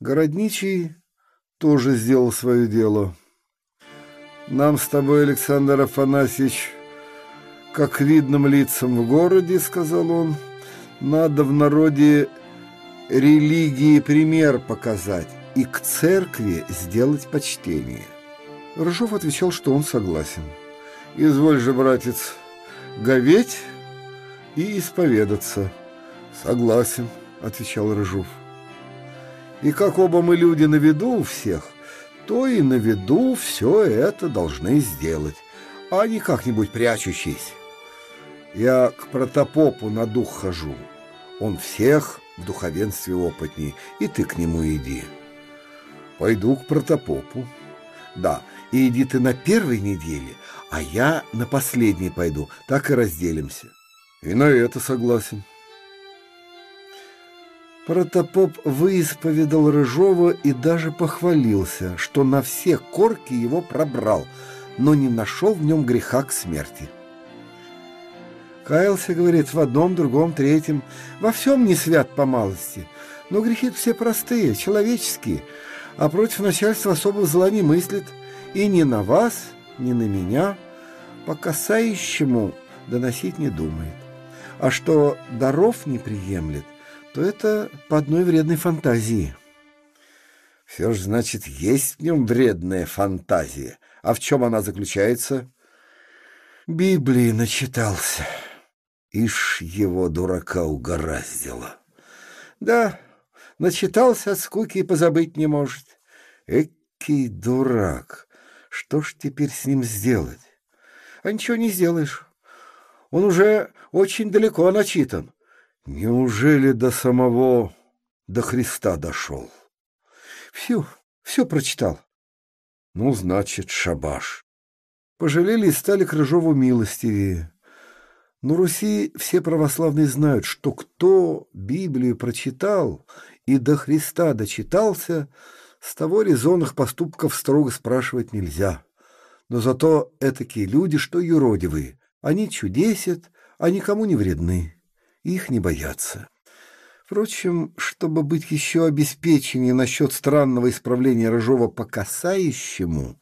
Городничий тоже сделал свое дело. Нам с тобой, Александр Афанасьевич, как видным лицам в городе, сказал он, надо в народе религии пример показать и к церкви сделать почтение. Рыжов отвечал, что он согласен. «Изволь же, братец, говеть и исповедаться». «Согласен», — отвечал Рыжов. «И как оба мы люди на виду у всех, то и на виду все это должны сделать, а не как-нибудь прячущись. Я к протопопу на дух хожу. Он всех в духовенстве опытней, и ты к нему иди. Пойду к протопопу. Да, и иди ты на первой неделе, а я на последней пойду, так и разделимся. И на это согласен. Протопоп выисповедал Рыжова и даже похвалился, что на все корки его пробрал, но не нашел в нем греха к смерти. Каялся, говорит, в одном, другом, третьем, во всем не свят по малости, но грехи все простые, человеческие, а против начальства особого зла не мыслит, и ни на вас, ни на меня по касающему доносить не думает. А что даров не приемлет – то это по одной вредной фантазии. Все же, значит, есть в нем вредная фантазия. А в чем она заключается? Библии начитался. Ишь его, дурака, угораздило. Да, начитался от скуки и позабыть не может. Экий дурак. Что ж теперь с ним сделать? А ничего не сделаешь. Он уже очень далеко начитан. Неужели до самого, до Христа дошел? Все, все прочитал. Ну, значит, шабаш. Пожалели и стали Крыжову милостивее. Но Руси все православные знают, что кто Библию прочитал и до Христа дочитался, с того резонных поступков строго спрашивать нельзя. Но зато этакие люди, что юродивые, они чудесят, а никому не вредны их не боятся. Впрочем, чтобы быть еще обеспеченнее насчет странного исправления Рыжова по касающему,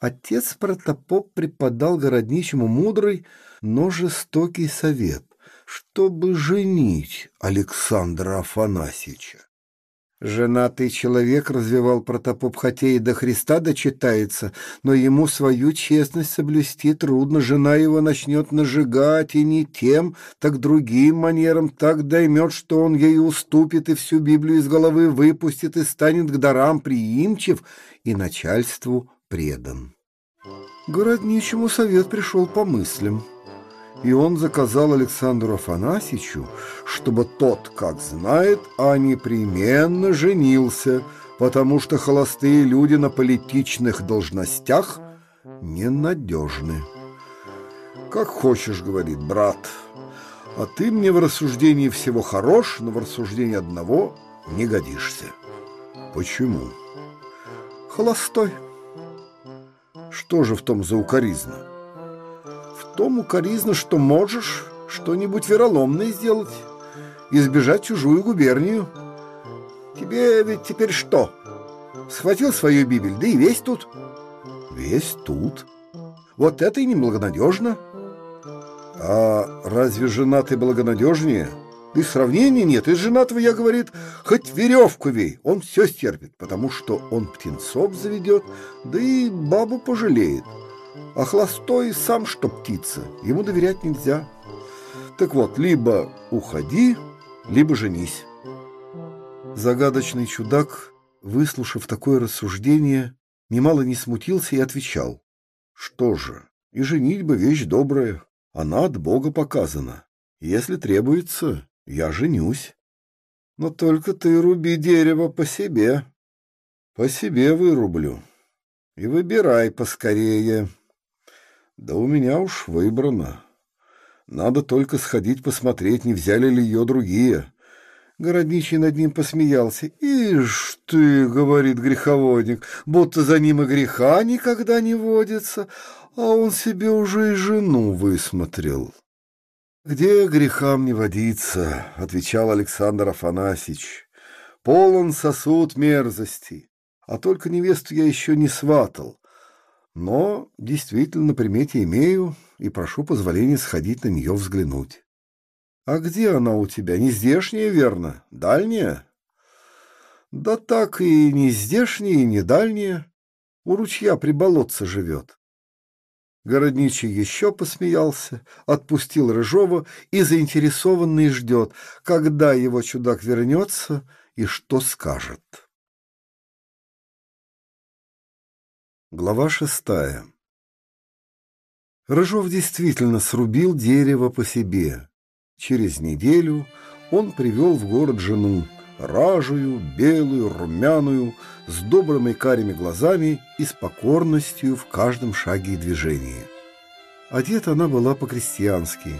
отец протопоп преподал городничему мудрый, но жестокий совет, чтобы женить Александра Афанасьевича. Женатый человек, развивал протопоп, хотя и до Христа дочитается, но ему свою честность соблюсти трудно. Жена его начнет нажигать, и не тем, так другим манером так доймет, что он ей уступит и всю Библию из головы выпустит и станет к дарам приимчив и начальству предан. Городничему совет пришел по мыслям и он заказал Александру Афанасьевичу, чтобы тот, как знает, а непременно женился, потому что холостые люди на политичных должностях ненадежны. «Как хочешь, — говорит брат, — а ты мне в рассуждении всего хорош, но в рассуждении одного не годишься». «Почему?» «Холостой». «Что же в том за укоризна?» Том укоризна, что можешь что-нибудь вероломное сделать, избежать чужую губернию. Тебе ведь теперь что? Схватил свою Библию, да и весь тут. Весь тут. Вот это и неблагонадежно. А разве женатый благонадежнее? И сравнения нет. Из женатого я, говорит, хоть веревку вей, он все стерпит, потому что он птенцов заведет, да и бабу пожалеет. А холостой сам что птица, ему доверять нельзя. Так вот, либо уходи, либо женись. Загадочный чудак, выслушав такое рассуждение, немало не смутился и отвечал. Что же, и женитьба вещь добрая, она от Бога показана. Если требуется, я женюсь. Но только ты руби дерево по себе. По себе вырублю. И выбирай поскорее. Да у меня уж выбрано. Надо только сходить посмотреть, не взяли ли ее другие. Городничий над ним посмеялся. «Ишь ты, — говорит греховодник, — будто за ним и греха никогда не водится, а он себе уже и жену высмотрел». «Где грехам не водиться?» — отвечал Александр Афанасьевич. полон сосуд мерзости. А только невесту я еще не сватал. Но действительно на примете имею и прошу позволения сходить на нее взглянуть. А где она у тебя? Не здешняя, верно? Дальняя? Да так и не здешняя, и не дальняя. У ручья при болотце живет. Городничий еще посмеялся, отпустил Рыжова и заинтересованный ждет, когда его чудак вернется и что скажет. Глава шестая Рыжов действительно срубил дерево по себе. Через неделю он привел в город жену, ражую, белую, румяную, с добрыми карими глазами и с покорностью в каждом шаге и движении. Одета она была по-крестьянски.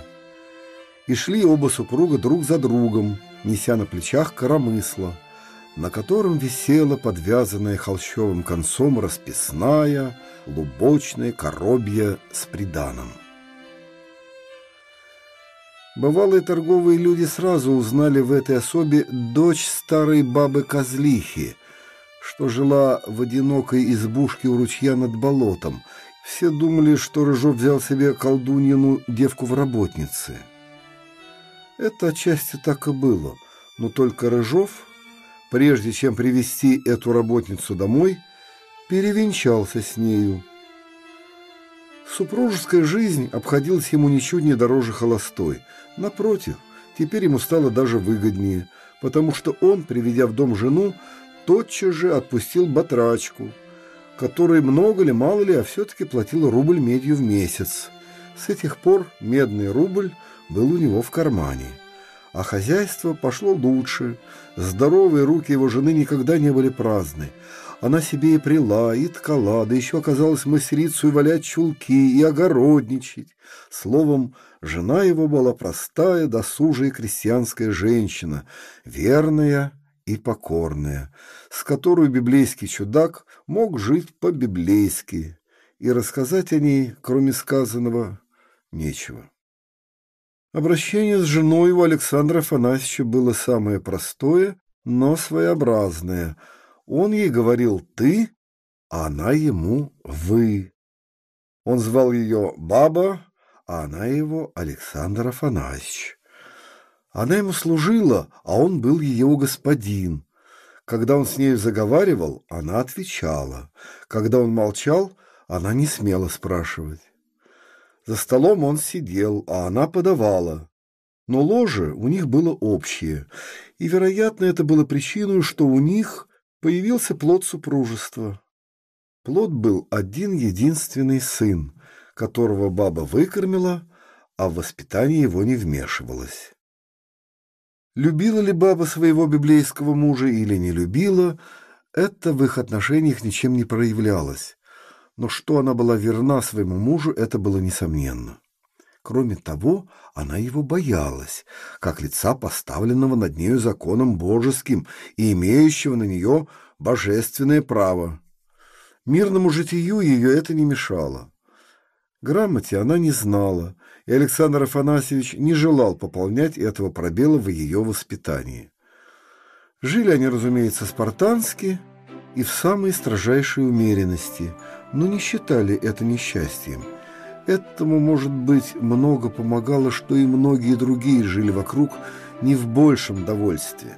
И шли оба супруга друг за другом, неся на плечах коромысло, на котором висела подвязанная холщовым концом расписная, лубочная коробья с приданым. Бывалые торговые люди сразу узнали в этой особе дочь старой бабы Козлихи, что жила в одинокой избушке у ручья над болотом. Все думали, что Рыжов взял себе колдуньину девку в работнице. Это отчасти так и было, но только Рыжов, прежде чем привести эту работницу домой, перевенчался с нею. Супружеская жизнь обходилась ему ничуть не дороже холостой – Напротив, теперь ему стало даже выгоднее, потому что он, приведя в дом жену, тотчас же отпустил батрачку, который много ли, мало ли, а все-таки платил рубль медью в месяц. С этих пор медный рубль был у него в кармане. А хозяйство пошло лучше. Здоровые руки его жены никогда не были праздны. Она себе и прила, и ткала, да еще оказалась мастерицей валять чулки и огородничать. Словом, Жена его была простая, досужая крестьянская женщина, верная и покорная, с которой библейский чудак мог жить по-библейски, и рассказать о ней, кроме сказанного, нечего. Обращение с женой у Александра Афанасьевича было самое простое, но своеобразное. Он ей говорил «ты», а она ему «вы». Он звал ее «баба», а она его Александр Афанасьевич. Она ему служила, а он был ее господин. Когда он с нею заговаривал, она отвечала. Когда он молчал, она не смела спрашивать. За столом он сидел, а она подавала. Но ложе у них было общее, и, вероятно, это было причиной, что у них появился плод супружества. Плод был один единственный сын, которого баба выкормила, а в воспитание его не вмешивалась. Любила ли баба своего библейского мужа или не любила, это в их отношениях ничем не проявлялось. Но что она была верна своему мужу, это было несомненно. Кроме того, она его боялась, как лица, поставленного над нею законом божеским и имеющего на нее божественное право. Мирному житию ее это не мешало. Грамоте она не знала, и Александр Афанасьевич не желал пополнять этого пробела в ее воспитании. Жили они, разумеется, спартански и в самой строжайшей умеренности, но не считали это несчастьем. Этому, может быть, много помогало, что и многие другие жили вокруг не в большем довольстве.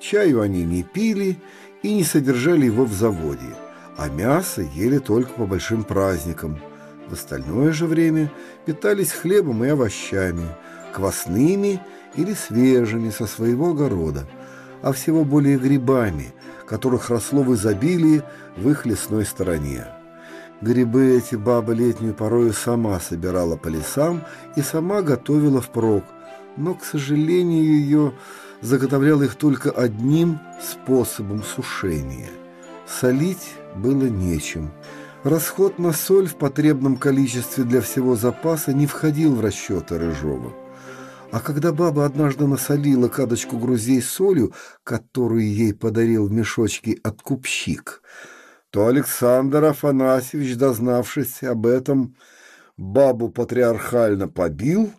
Чаю они не пили и не содержали его в заводе, а мясо ели только по большим праздникам – в остальное же время питались хлебом и овощами, квасными или свежими со своего огорода, а всего более грибами, которых росло в изобилии в их лесной стороне. Грибы эти баба летнюю порою сама собирала по лесам и сама готовила впрок, но, к сожалению, ее заготовлял их только одним способом сушения. Солить было нечем – Расход на соль в потребном количестве для всего запаса не входил в расчеты Рыжова. А когда баба однажды насолила кадочку грузей солью, которую ей подарил в мешочке откупщик, то Александр Афанасьевич, дознавшись об этом, бабу патриархально побил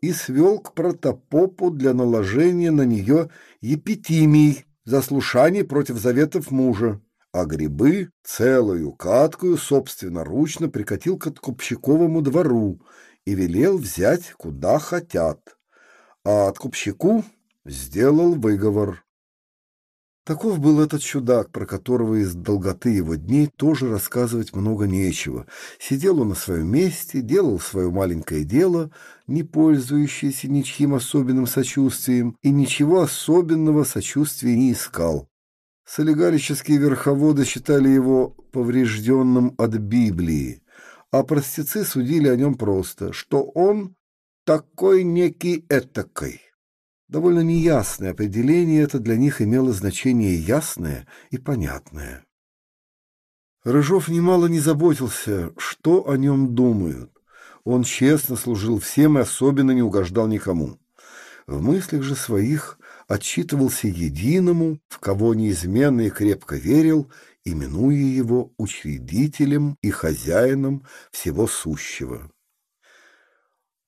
и свел к протопопу для наложения на нее епитимий, за слушание против заветов мужа, а грибы целую каткую собственноручно прикатил к откупщиковому двору и велел взять куда хотят, а откупщику сделал выговор. Таков был этот чудак, про которого из долготы его дней тоже рассказывать много нечего. Сидел он на своем месте, делал свое маленькое дело, не пользующееся ничьим особенным сочувствием, и ничего особенного сочувствия не искал. Солигарические верховоды считали его поврежденным от Библии, а простецы судили о нем просто, что он такой некий этакой. Довольно неясное определение это для них имело значение ясное и понятное. Рыжов немало не заботился, что о нем думают. Он честно служил всем и особенно не угождал никому. В мыслях же своих отчитывался единому, в кого неизменно и крепко верил, именуя его учредителем и хозяином всего сущего.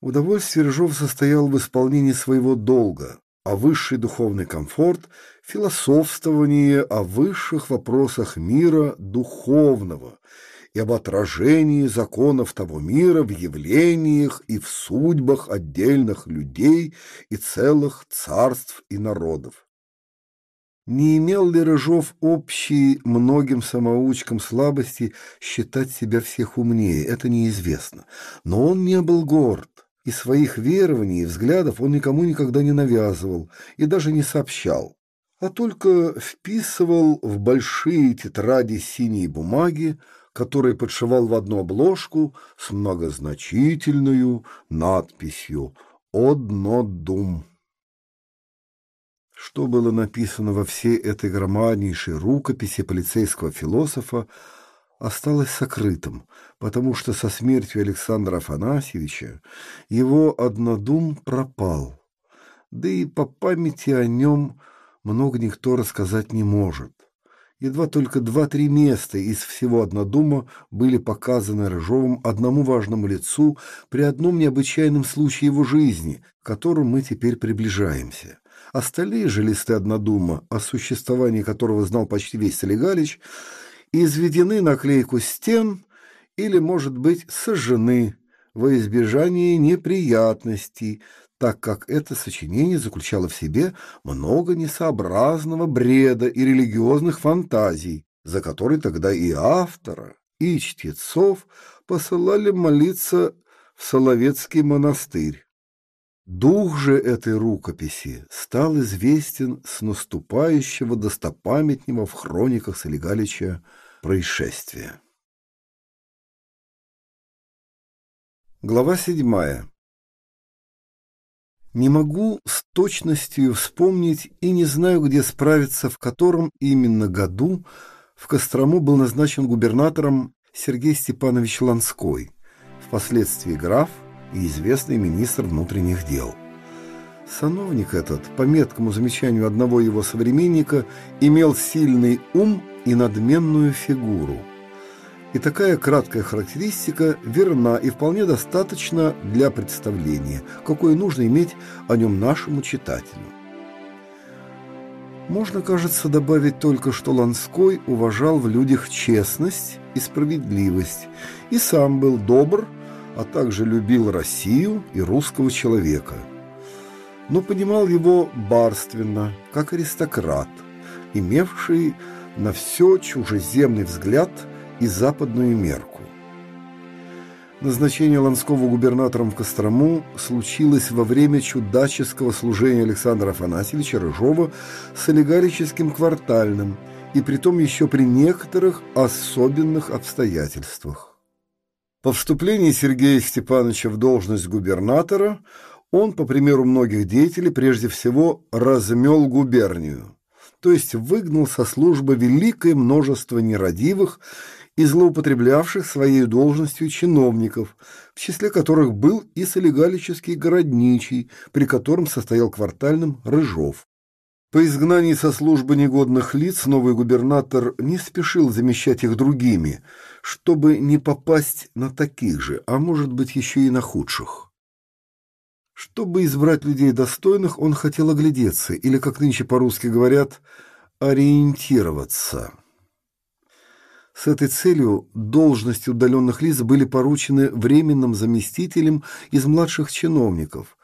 Удовольствие Рыжов состоял в исполнении своего долга, а высший духовный комфорт — философствование о высших вопросах мира духовного и об отражении законов того мира в явлениях и в судьбах отдельных людей и целых царств и народов. Не имел ли Рыжов общий многим самоучкам слабости считать себя всех умнее, это неизвестно. Но он не был горд, и своих верований и взглядов он никому никогда не навязывал и даже не сообщал, а только вписывал в большие тетради синей бумаги, которые подшивал в одну обложку с многозначительную надписью «Однодум». Что было написано во всей этой громаднейшей рукописи полицейского философа, осталось сокрытым, потому что со смертью Александра Афанасьевича его однодум пропал. Да и по памяти о нем много никто рассказать не может. Едва только два-три места из всего однодума были показаны Рыжовым одному важному лицу при одном необычайном случае его жизни, к которому мы теперь приближаемся. Остальные же листы однодума, о существовании которого знал почти весь Солигалич, изведены на клейку стен или, может быть, сожжены во избежание неприятностей, так как это сочинение заключало в себе много несообразного бреда и религиозных фантазий, за которые тогда и автора, и чтецов посылали молиться в Соловецкий монастырь. Дух же этой рукописи стал известен с наступающего достопамятнего в хрониках Солигалича происшествия. Глава седьмая. Не могу с точностью вспомнить и не знаю, где справиться, в котором именно году в Кострому был назначен губернатором Сергей Степанович Ланской, впоследствии граф и известный министр внутренних дел. Сановник этот, по меткому замечанию одного его современника, имел сильный ум и надменную фигуру. И такая краткая характеристика верна и вполне достаточна для представления, какое нужно иметь о нем нашему читателю. Можно, кажется, добавить только, что Ланской уважал в людях честность и справедливость, и сам был добр, а также любил Россию и русского человека. Но понимал его барственно, как аристократ, имевший на все чужеземный взгляд и западную мерку. Назначение Ланского губернатором в Кострому случилось во время чудаческого служения Александра Афанасьевича Рыжова с олигархическим квартальным, и притом еще при некоторых особенных обстоятельствах. По вступлении Сергея Степановича в должность губернатора он, по примеру многих деятелей, прежде всего размел губернию, то есть выгнал со службы великое множество нерадивых и злоупотреблявших своей должностью чиновников, в числе которых был и солигалический городничий, при котором состоял квартальным Рыжов. По изгнании со службы негодных лиц новый губернатор не спешил замещать их другими, чтобы не попасть на таких же, а может быть еще и на худших. Чтобы избрать людей достойных, он хотел оглядеться, или, как нынче по-русски говорят, ориентироваться. С этой целью должности удаленных лиц были поручены временным заместителем из младших чиновников,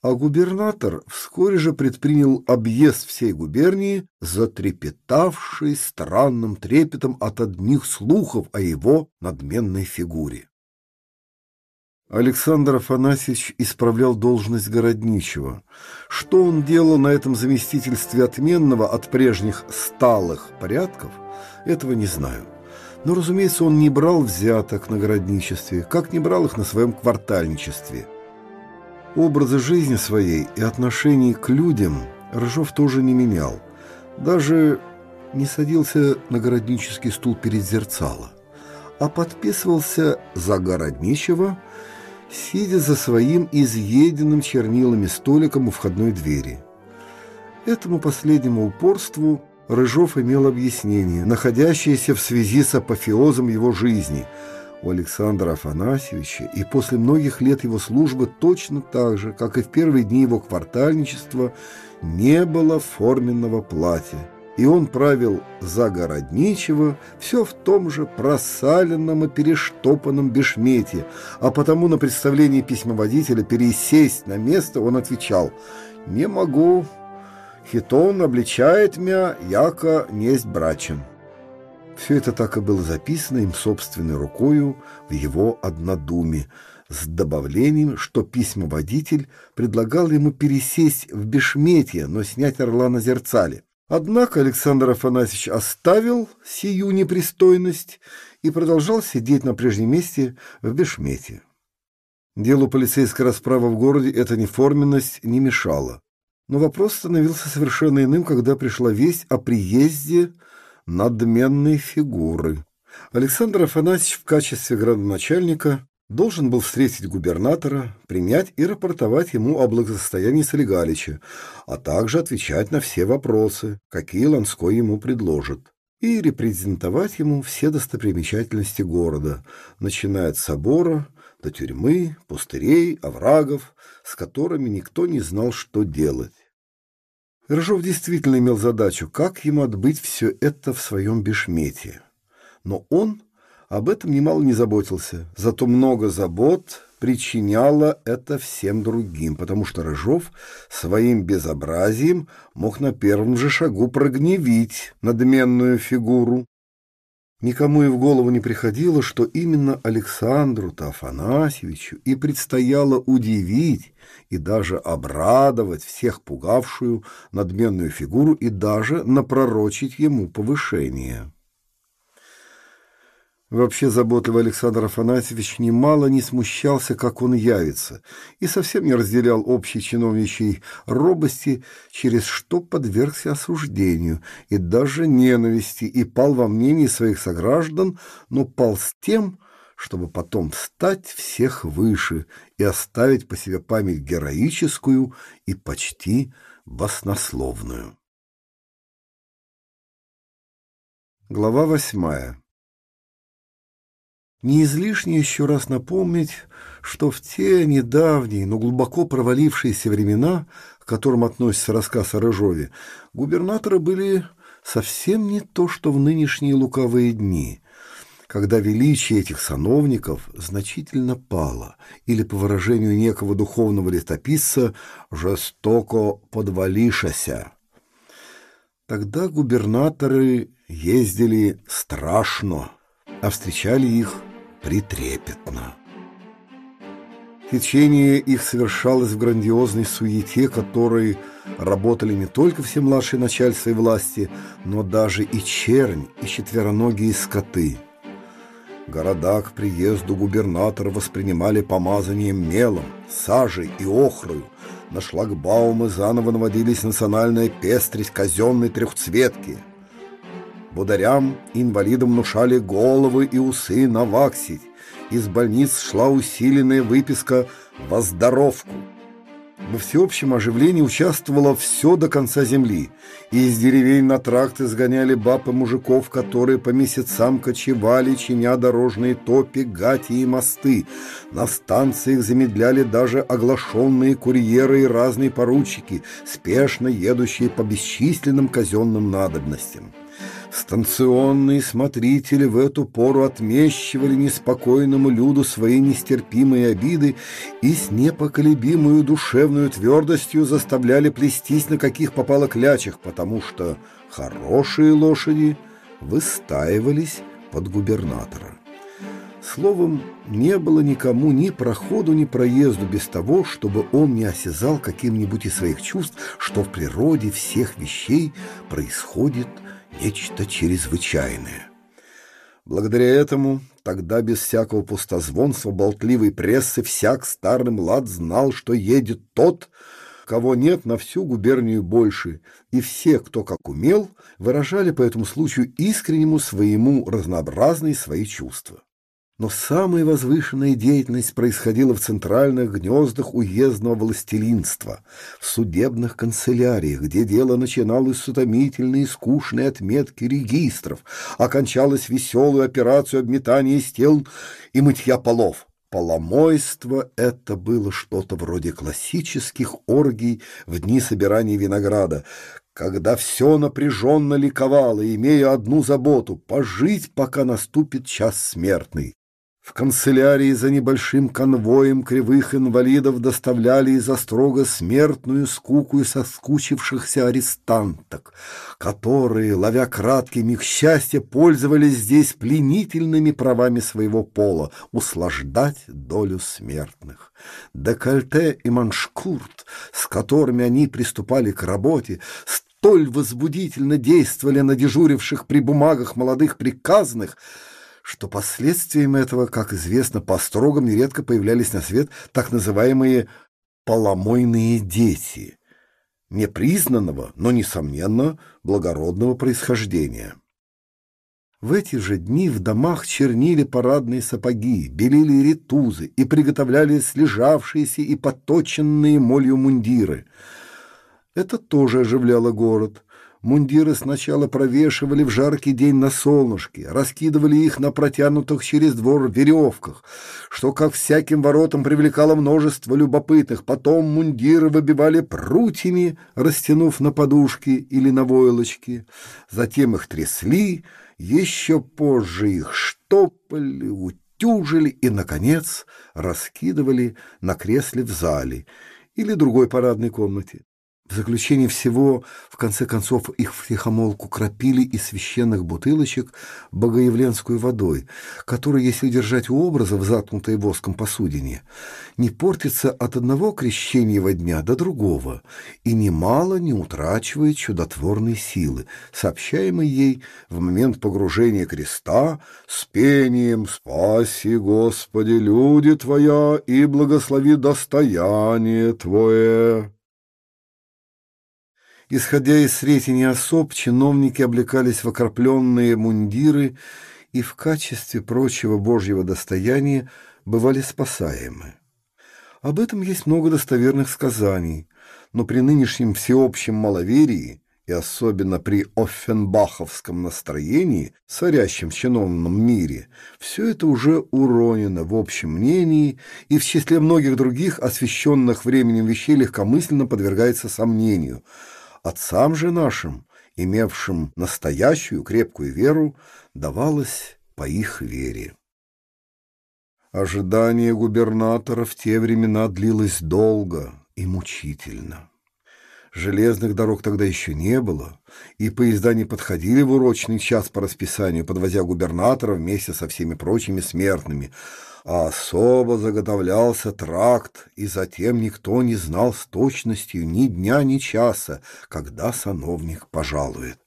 а губернатор вскоре же предпринял объезд всей губернии, затрепетавший странным трепетом от одних слухов о его надменной фигуре. Александр Афанасьевич исправлял должность городничего. Что он делал на этом заместительстве отменного от прежних сталых порядков, этого не знаю. Но, разумеется, он не брал взяток на городничестве, как не брал их на своем квартальничестве. Образы жизни своей и отношений к людям Рыжов тоже не менял. Даже не садился на городнический стул перед зерцало, а подписывался за городничего – сидя за своим изъеденным чернилами столиком у входной двери. Этому последнему упорству Рыжов имел объяснение, находящееся в связи с апофеозом его жизни. У Александра Афанасьевича и после многих лет его службы точно так же, как и в первые дни его квартальничества, не было форменного платья и он правил за городничего все в том же просаленном и перештопанном бешмете, а потому на представлении письмоводителя пересесть на место он отвечал «Не могу, хитон обличает меня, яко несть брачен». Все это так и было записано им собственной рукою в его однодуме, с добавлением, что письмоводитель предлагал ему пересесть в бешмете, но снять орла на зерцале. Однако Александр Афанасьевич оставил сию непристойность и продолжал сидеть на прежнем месте в Бешмете. Делу полицейской расправы в городе эта неформенность не мешала. Но вопрос становился совершенно иным, когда пришла весть о приезде надменной фигуры. Александр Афанасьевич в качестве градоначальника должен был встретить губернатора, принять и рапортовать ему о благосостоянии Солигалича, а также отвечать на все вопросы, какие Ланской ему предложит, и репрезентовать ему все достопримечательности города, начиная от собора до тюрьмы, пустырей, оврагов, с которыми никто не знал, что делать. Рыжов действительно имел задачу, как ему отбыть все это в своем бешмете. Но он об этом немало не заботился, зато много забот причиняло это всем другим, потому что Рыжов своим безобразием мог на первом же шагу прогневить надменную фигуру. Никому и в голову не приходило, что именно Александру-то Афанасьевичу и предстояло удивить и даже обрадовать всех пугавшую надменную фигуру и даже напророчить ему повышение. Вообще заботливый Александр Афанасьевич немало не смущался, как он явится, и совсем не разделял общей чиновничьей робости, через что подвергся осуждению и даже ненависти, и пал во мнении своих сограждан, но пал с тем, чтобы потом стать всех выше и оставить по себе память героическую и почти баснословную. Глава восьмая не излишне еще раз напомнить, что в те недавние, но глубоко провалившиеся времена, к которым относится рассказ о Рыжове, губернаторы были совсем не то, что в нынешние луковые дни, когда величие этих сановников значительно пало, или, по выражению некого духовного летописца, жестоко подвалишася. Тогда губернаторы ездили страшно, а встречали их – притрепетно. Течение их совершалось в грандиозной суете, которой работали не только все младшие начальства и власти, но даже и чернь, и четвероногие скоты. Города к приезду губернатора воспринимали помазанием мелом, сажей и охрою, на шлагбаумы заново наводились национальная пестрость казенной трехцветки – Бударям, инвалидам внушали головы и усы наваксить. Из больниц шла усиленная выписка в оздоровку. Во всеобщем оживлении участвовало все до конца земли. И из деревень на тракты сгоняли баб и мужиков, которые по месяцам кочевали, чиня дорожные топи, гати и мосты. На станциях замедляли даже оглашенные курьеры и разные поручики, спешно едущие по бесчисленным казенным надобностям. Станционные смотрители в эту пору отмещивали неспокойному люду свои нестерпимые обиды и с непоколебимую душевную твердостью заставляли плестись на каких попало клячах, потому что хорошие лошади выстаивались под губернатора. Словом, не было никому ни проходу, ни проезду без того, чтобы он не осязал каким-нибудь из своих чувств, что в природе всех вещей происходит – нечто чрезвычайное. Благодаря этому тогда без всякого пустозвонства болтливой прессы всяк старый млад знал, что едет тот, кого нет на всю губернию больше, и все, кто как умел, выражали по этому случаю искреннему своему разнообразные свои чувства. Но самая возвышенная деятельность происходила в центральных гнездах уездного властелинства, в судебных канцеляриях, где дело начиналось с утомительной и скучной отметки регистров, окончалось веселую операцию обметания стен и мытья полов. Поломойство — это было что-то вроде классических оргий в дни собирания винограда, когда все напряженно ликовало, имея одну заботу — пожить, пока наступит час смертный. В канцелярии за небольшим конвоем кривых инвалидов доставляли из строго смертную скуку и соскучившихся арестанток, которые, ловя краткий миг счастья, пользовались здесь пленительными правами своего пола — услаждать долю смертных. Декольте и маншкурт, с которыми они приступали к работе, столь возбудительно действовали на дежуривших при бумагах молодых приказных — что последствием этого, как известно, по строгам нередко появлялись на свет так называемые «поломойные дети», непризнанного, но, несомненно, благородного происхождения. В эти же дни в домах чернили парадные сапоги, белили ритузы и приготовляли слежавшиеся и поточенные молью мундиры. Это тоже оживляло город. Мундиры сначала провешивали в жаркий день на солнышке, раскидывали их на протянутых через двор веревках, что, как всяким воротам, привлекало множество любопытных. Потом мундиры выбивали прутьями, растянув на подушки или на войлочки. Затем их трясли, еще позже их штопали, утюжили и, наконец, раскидывали на кресле в зале или другой парадной комнате. В заключение всего, в конце концов, их в тихомолку кропили из священных бутылочек богоявленскую водой, которая, если держать у образа в заткнутой воском посудине, не портится от одного крещения дня до другого и немало не утрачивает чудотворной силы, сообщаемой ей в момент погружения креста с пением «Спаси, Господи, люди Твоя, и благослови достояние Твое». Исходя из сретения особ, чиновники облекались в окропленные мундиры и в качестве прочего божьего достояния бывали спасаемы. Об этом есть много достоверных сказаний, но при нынешнем всеобщем маловерии и особенно при оффенбаховском настроении, царящем в чиновном мире, все это уже уронено в общем мнении и в числе многих других освященных временем вещей легкомысленно подвергается сомнению – отцам же нашим, имевшим настоящую крепкую веру, давалось по их вере. Ожидание губернатора в те времена длилось долго и мучительно. Железных дорог тогда еще не было, и поезда не подходили в урочный час по расписанию, подвозя губернатора вместе со всеми прочими смертными, а особо заготовлялся тракт, и затем никто не знал с точностью ни дня, ни часа, когда сановник пожалует.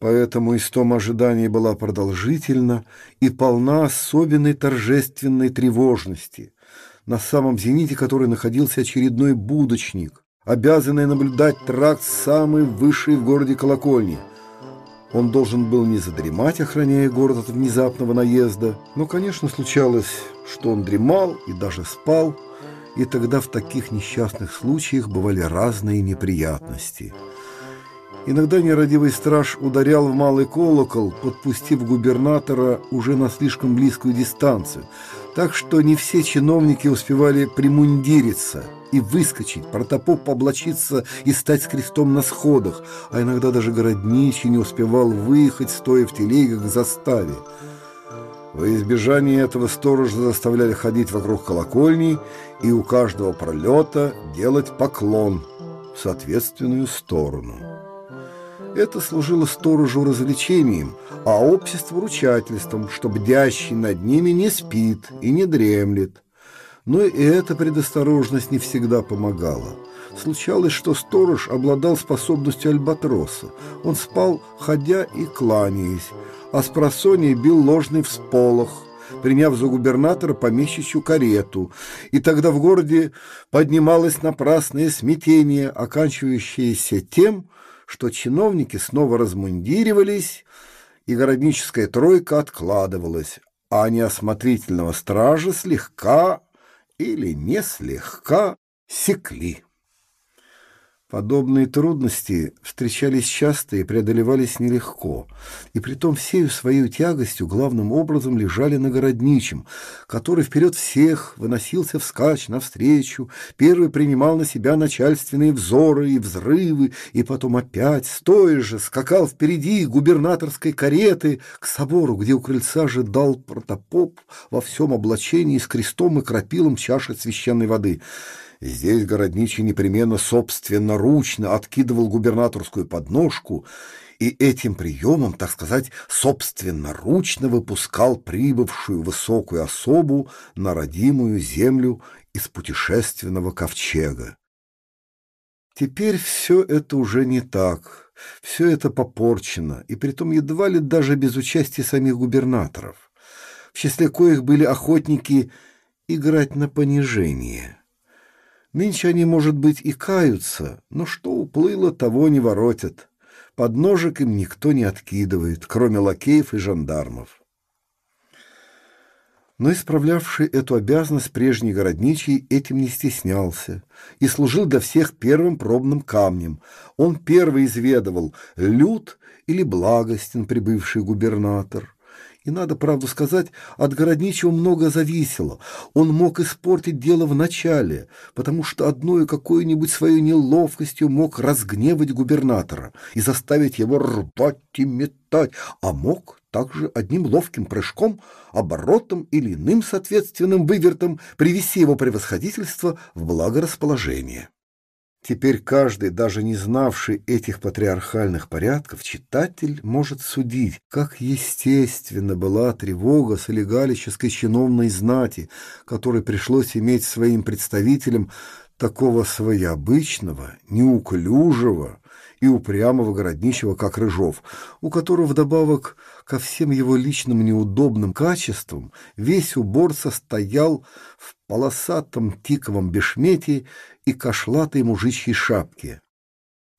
Поэтому истом ожиданий была продолжительна и полна особенной торжественной тревожности, на самом зените которой находился очередной будочник, обязанный наблюдать тракт самый высший в городе колокольни — он должен был не задремать, охраняя город от внезапного наезда, но, конечно, случалось, что он дремал и даже спал, И тогда в таких несчастных случаях бывали разные неприятности. Иногда нерадивый страж ударял в малый колокол, подпустив губернатора уже на слишком близкую дистанцию, так что не все чиновники успевали примундириться и выскочить, протопоп облачиться и стать с крестом на сходах, а иногда даже городничий не успевал выехать, стоя в телегах к заставе. Во избежание этого сторожа заставляли ходить вокруг колокольни и у каждого пролета делать поклон в соответственную сторону. Это служило сторожу развлечением, а обществу ручательством, что бдящий над ними не спит и не дремлет. Но и эта предосторожность не всегда помогала. Случалось, что сторож обладал способностью альбатроса. Он спал, ходя и кланяясь, а с просонья бил ложный всполох, приняв за губернатора помещичью карету, и тогда в городе поднималось напрасное смятение, оканчивающееся тем, что чиновники снова размундиривались, и городническая тройка откладывалась, а неосмотрительного стража слегка или не слегка секли. Подобные трудности встречались часто и преодолевались нелегко, и притом всею своей тягостью главным образом лежали на городничем, который вперед всех выносился вскачь навстречу, первый принимал на себя начальственные взоры и взрывы, и потом опять, стоя же, скакал впереди губернаторской кареты к собору, где у крыльца ожидал протопоп во всем облачении с крестом и крапилом чаши священной воды — Здесь городничий непременно собственноручно откидывал губернаторскую подножку и этим приемом, так сказать, собственноручно выпускал прибывшую высокую особу на родимую землю из путешественного ковчега. Теперь все это уже не так, все это попорчено, и притом едва ли даже без участия самих губернаторов, в числе коих были охотники играть на понижение. Нынче они, может быть, и каются, но что уплыло, того не воротят. Подножек им никто не откидывает, кроме лакеев и жандармов. Но исправлявший эту обязанность прежний городничий этим не стеснялся и служил для всех первым пробным камнем. Он первый изведывал, люд или благостен прибывший губернатор. И надо правду сказать, от Городничего много зависело. Он мог испортить дело в начале, потому что одной какой-нибудь своей неловкостью мог разгневать губернатора и заставить его рвать и метать, а мог также одним ловким прыжком, оборотом или иным соответственным вывертом привести его превосходительство в благорасположение. Теперь каждый, даже не знавший этих патриархальных порядков, читатель может судить, как естественно была тревога с олигалической чиновной знати, которой пришлось иметь своим представителем такого своеобычного, неуклюжего и упрямого городничего, как Рыжов, у которого вдобавок ко всем его личным неудобным качествам весь убор состоял в полосатом тиковом бешмете и кошлатой мужичьей шапке.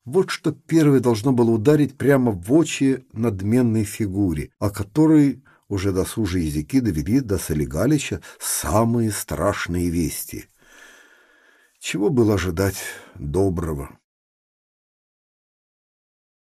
Вот что первое должно было ударить прямо в очи надменной фигуре, о которой уже досужие языки довели до Солигалича самые страшные вести. Чего было ожидать доброго?